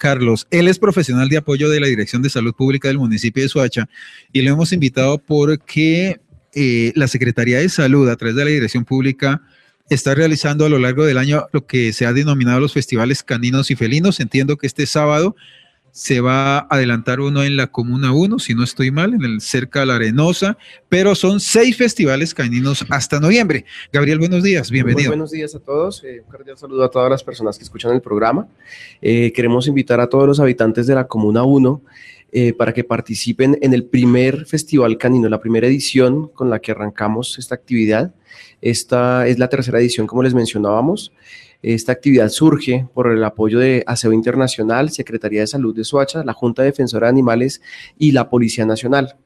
Carlos. Él es profesional de apoyo de la Dirección de Salud Pública del municipio de Soacha y lo hemos invitado porque eh, la Secretaría de Salud, a través de la Dirección Pública, está realizando a lo largo del año lo que se ha denominado los festivales caninos y felinos. Entiendo que este sábado se va a adelantar uno en la Comuna 1, si no estoy mal, en el cerca de la Arenosa, pero son seis festivales caninos hasta noviembre. Gabriel, buenos días, bienvenido. Muy buenos días a todos, eh, un cordial saludo a todas las personas que escuchan el programa. Eh, queremos invitar a todos los habitantes de la Comuna 1 eh, para que participen en el primer Festival Canino, la primera edición con la que arrancamos esta actividad. Esta es la tercera edición, como les mencionábamos. Esta actividad surge por el apoyo de ASEO Internacional, Secretaría de Salud de Soacha, la Junta Defensora de Animales y la Policía Nacional.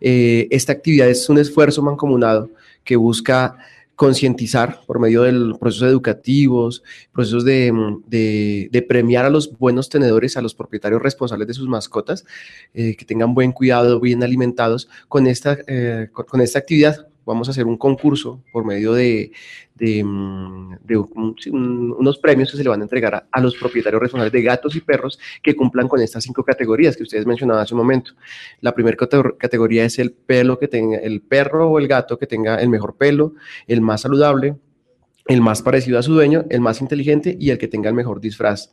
Eh, esta actividad es un esfuerzo mancomunado que busca concientizar por medio de procesos educativos, procesos de, premiar a los buenos tenedores, a los propietarios responsables de sus mascotas, eh, que tengan buen cuidado, bien alimentados con esta, eh, con esta actividad vamos a hacer un concurso por medio de, mm, unos premios que se le van a entregar a, los propietarios responsables de gatos y perros que cumplan con estas cinco categorías que ustedes mencionaban hace un momento. La primera categoría es el pelo que tenga, el perro o el gato que tenga el mejor pelo, el más saludable, el más parecido a su dueño, el más inteligente y el que tenga el mejor disfraz.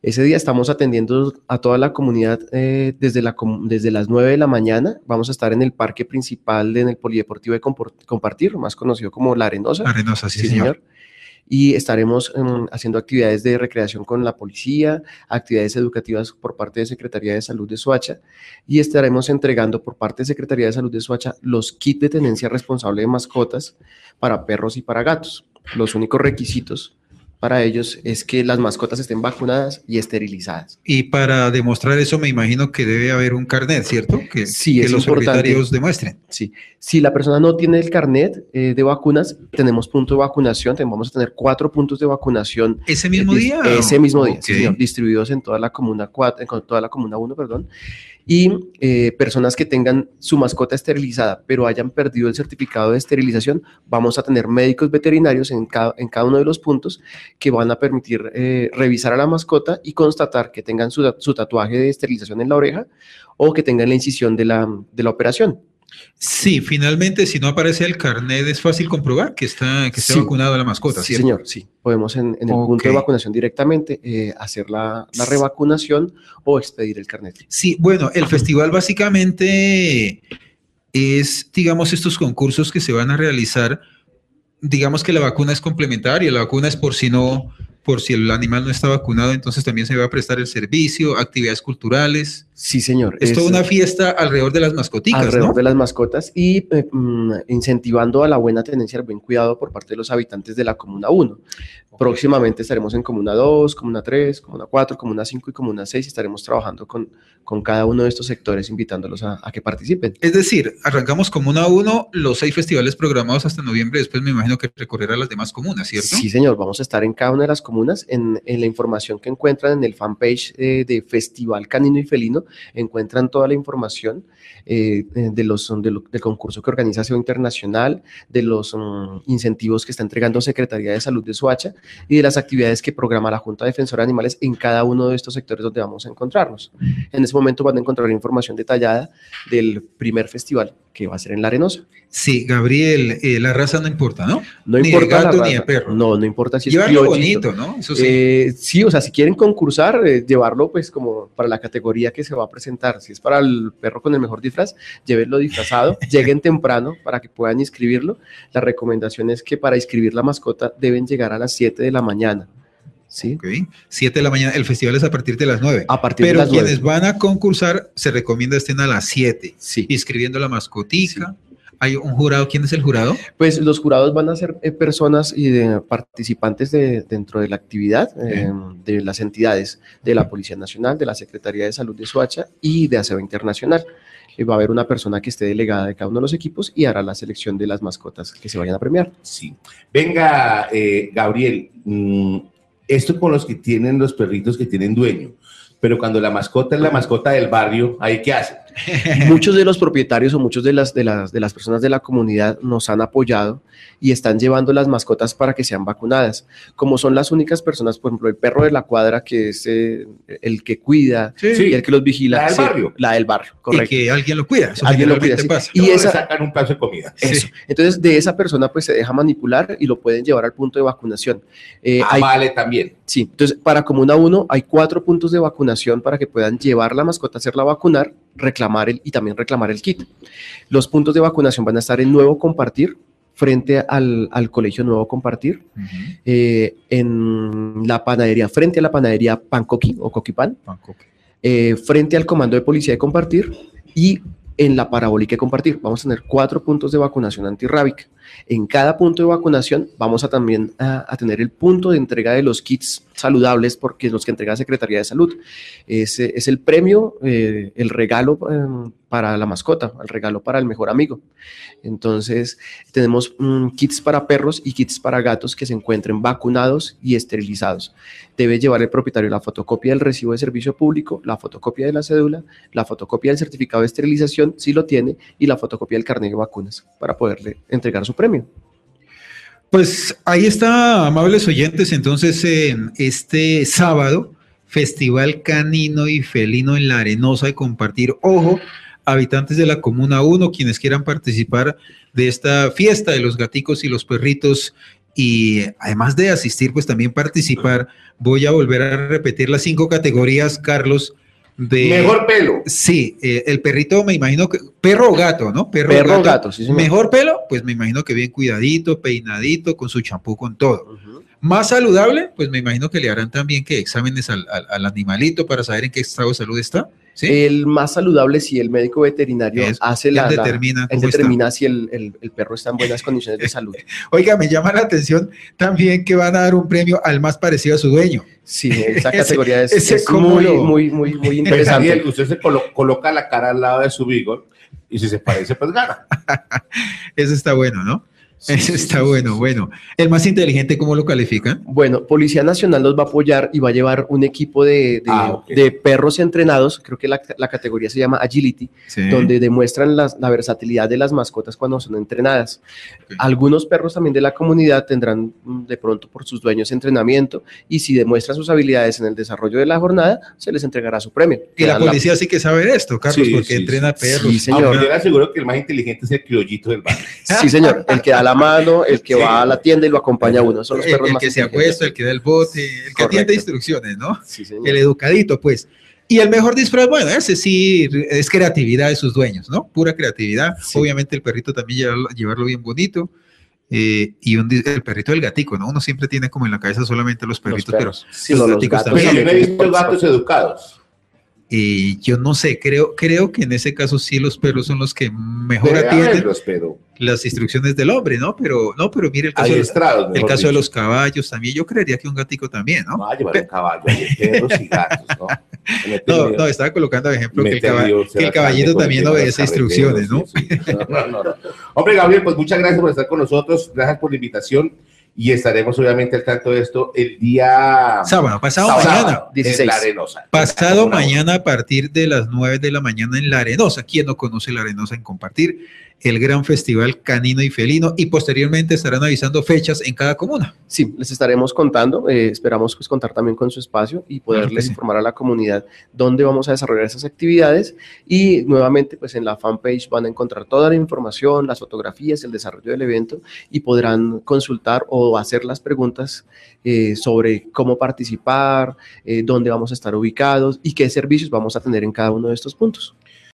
Ese día estamos atendiendo a toda la comunidad eh, desde, la, desde las 9 de la mañana. Vamos a estar en el parque principal, en el Polideportivo de Compartir, más conocido como La Arenosa. La Arenosa, sí, señor. Y estaremos em, haciendo actividades de recreación con la policía, actividades educativas por parte de Secretaría de Salud de Soacha y estaremos entregando por parte de Secretaría de Salud de Soacha los kits de tenencia responsable de mascotas para perros y para gatos. Los únicos requisitos para ellos es que las mascotas estén vacunadas y esterilizadas. Y para demostrar eso me imagino que debe haber un carnet, ¿cierto? Que, sí, que los propietarios demuestren. Sí, si la persona no tiene el carnet eh, de vacunas, tenemos punto de vacunación, vamos a tener cuatro puntos de vacunación. ¿Ese mismo día? Ese mismo día, distribuidos en toda la comuna 4, en toda la comuna 1, perdón y eh, personas que tengan su mascota esterilizada, pero hayan perdido el certificado de esterilización, vamos a tener médicos veterinarios en cada, en cada uno de los puntos que van a permitir eh, revisar a la mascota y constatar que tengan su, su, tatuaje de esterilización en la oreja o que tengan la incisión de la, de la operación. Sí, finalmente, si no aparece el carnet, es fácil comprobar que está, que está vacunado la mascota. Sí, señor, sí. Podemos en, el punto de vacunación directamente eh, hacer la, la, revacunación o expedir el carnet. Sí, bueno, el festival básicamente es, digamos, estos concursos que se van a realizar. Digamos que la vacuna es complementaria, la vacuna es por si no, por si el animal no está vacunado, entonces también se va a prestar el servicio, actividades culturales. Sí, señor. Es, toda una fiesta alrededor de las mascoticas, alrededor de las mascotas y eh, mm, incentivando a la buena tenencia, al buen cuidado por parte de los habitantes de la Comuna 1. Próximamente estaremos en Comuna 2, Comuna 3, Comuna 4, Comuna 5 y Comuna 6 y estaremos trabajando con, con cada uno de estos sectores, invitándolos a, que participen. Es decir, arrancamos Comuna 1, los seis festivales programados hasta noviembre, después me imagino que recorrerá las demás comunas, ¿cierto? Sí, señor, vamos a estar en cada una de las comunas, en, en la información que encuentran en el fanpage eh, de Festival Canino y Felino, encuentran toda la información eh, de los, del concurso que organiza SEO Internacional, de los mm, incentivos que está entregando Secretaría de Salud de Soacha y de las actividades que programa la Junta Defensora de Animales en cada uno de estos sectores donde vamos a encontrarnos. En ese momento van a encontrar información detallada del primer festival que va a ser en La Arenosa. Sí, Gabriel, eh, la raza no importa, ¿no? No ni importa gato ni de perro. No, no importa si es Llevarlo bonito, ¿no? Eso sí. Eh, sí, o sea, si quieren concursar, eh, llevarlo pues como para la categoría que se va a presentar. Si es para el perro con el mejor disfraz, llévenlo disfrazado, lleguen temprano para que puedan inscribirlo. La recomendación es que para inscribir la mascota deben llegar a las 7 de la mañana. ¿Sí? Ok, 7 de la mañana, el festival es a partir de las 9. A partir Pero de las quienes van a concursar, se recomienda estén a las 7, sí. inscribiendo la mascotica. ¿Hay un jurado? ¿Quién es el jurado? Pues los jurados van a ser eh, personas y de, participantes de, dentro de la actividad eh, de las entidades de la Policía Nacional, de la Secretaría de Salud de Soacha y de ASEO Internacional. Eh, va a haber una persona que esté delegada de cada uno de los equipos y hará la selección de las mascotas que se vayan a premiar. Sí. Venga, Gabriel, mm, esto con los que tienen los perritos que tienen dueño. Pero cuando la mascota es la mascota del barrio, ¿ahí qué hace? Muchos de los propietarios o muchos de las, de, las, de las personas de la comunidad nos han apoyado y están llevando las mascotas para que sean vacunadas. Como son las únicas personas, por ejemplo, el perro de la cuadra, que es eh, el que cuida Sí. y el que los vigila. La del sí, barrio. La del barrio, Y correcto. que alguien lo cuida. Eso Alguien lo cuida, sí. Y Y esa- sacan un plazo de comida. Eso. Sí. Entonces, de esa persona pues se deja manipular y lo pueden llevar al punto de vacunación. Eh, Ah, hay- vale, también. Sí, entonces para Comuna 1 hay cuatro puntos de vacunación para que puedan llevar la mascota, hacerla vacunar, reclamar el, y también reclamar el kit. Los puntos de vacunación van a estar en Nuevo Compartir, frente al, al Colegio Nuevo Compartir, eh, en la panadería, frente a la panadería Pancoqui o Coquipan, eh, frente al Comando de Policía de Compartir y en la Parabólica de Compartir. Vamos a tener cuatro puntos de vacunación antirrábica. En cada punto de vacunación vamos a también a, a tener el punto de entrega de los kits saludables porque los que entrega la Secretaría de Salud. Es, es el premio, eh, el regalo eh, para la mascota, el regalo para el mejor amigo. Entonces, tenemos mm, kits para perros y kits para gatos que se encuentren vacunados y esterilizados. Debe llevar el propietario la fotocopia del recibo de servicio público, la fotocopia de la cédula, la fotocopia del certificado de esterilización, si lo tiene, y la fotocopia del carnet de vacunas para poderle entregar su premio. Pues ahí está, amables oyentes. Entonces, en este sábado, Festival Canino y Felino en la Arenosa de compartir. Ojo, habitantes de la Comuna 1, quienes quieran participar de esta fiesta de los gaticos y los perritos. Y además de asistir, pues también participar. Voy a volver a repetir las cinco categorías, Carlos. De, Mejor pelo. Sí, eh, el perrito me imagino que perro o gato, ¿no? Perro o gato, sí, señor. Mejor pelo, pues me imagino que bien cuidadito, peinadito, con su champú, con todo. Más saludable, pues me imagino que le harán también que exámenes al, al- al animalito para saber en qué estado de salud está. ¿sí? El más saludable si el médico veterinario Eso, hace la, la- determina él cómo está. determina si el, el- el perro está en buenas condiciones de salud. Oiga, me llama la atención también que van a dar un premio al más parecido a su dueño. Sí, esa Ese- categoría es, ese es cómo muy, lo- muy, muy, muy interesante. Daniel, usted se colo- coloca la cara al lado de su Beagle y si se parece, pues gana. Ese está bueno, ¿no? Sí, Ese está sí, bueno, bueno. El más inteligente, ¿cómo lo califican? Bueno, Policía Nacional nos va a apoyar y va a llevar un equipo de, de- Ah, de perros entrenados, creo que la, la categoría se llama Agility, Sí. donde demuestran la versatilidad de las mascotas cuando son entrenadas. Algunos perros también de la comunidad tendrán mm, de pronto por sus dueños entrenamiento y si demuestran sus habilidades en el desarrollo de la jornada, se les entregará su premio. Y la policía sí que sabe esto, Carlos, Sí, porque sí, entrena perros. Sí, señor. Aunque yo le aseguro que el más inteligente es el criollito del barrio. Sí, señor, el que da la mano, el que Sí. va a la tienda y lo acompaña a uno. Son los el, perros el más que se acuesta, el que da el bote, el que Correcto. atiende instrucciones, ¿no? Sí. El educadito, pues. Y el mejor disfraz, bueno, ese sí es creatividad de sus dueños, ¿no? Pura creatividad. Sí. Obviamente el perrito también llevarlo, llevarlo bien bonito. eh, y un, el perrito del gatico, ¿no? Uno siempre tiene como en la cabeza solamente los perritos, pero perros. Sí, los no, los gatos Pues yo no he visto gatos educados. Y yo no sé, creo, creo que en ese caso sí los perros son los que mejor Debe atienden haberlos, pero las instrucciones del hombre, ¿no? Pero no, pero mire el caso, de, el caso de los caballos también, yo creería que un gatico también, ¿no? No llevar un caballo, hay perros y gatos, ¿no? No, no, estaba colocando de ejemplo que el, caba- tenido que el caballito también obedece instrucciones, ¿no? No, no, no. Hombre, Gabriel, pues muchas gracias por estar con nosotros, gracias por la invitación y estaremos obviamente al tanto de esto el día Sábado, pasado sábado mañana. en 16. la Arenosa. Pasado mañana a partir de las 9 de la mañana en La Arenosa. ¿Quién no conoce La Arenosa en compartir? El gran festival canino y felino y posteriormente estarán avisando fechas en cada comuna. Sí, les estaremos contando. eh, esperamos pues, contar también con su espacio y Claro poderles sí. informar a la comunidad dónde vamos a desarrollar esas actividades. Y nuevamente, pues en la fanpage van a encontrar toda la información, las fotografías, el desarrollo del evento y podrán consultar o hacer las preguntas eh, sobre cómo participar, eh, dónde vamos a estar ubicados y qué servicios vamos a tener en cada uno de estos puntos.